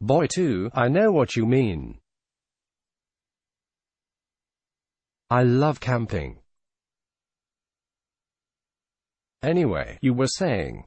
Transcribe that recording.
Boy too, I know what you mean. I love camping. Anyway, you were saying.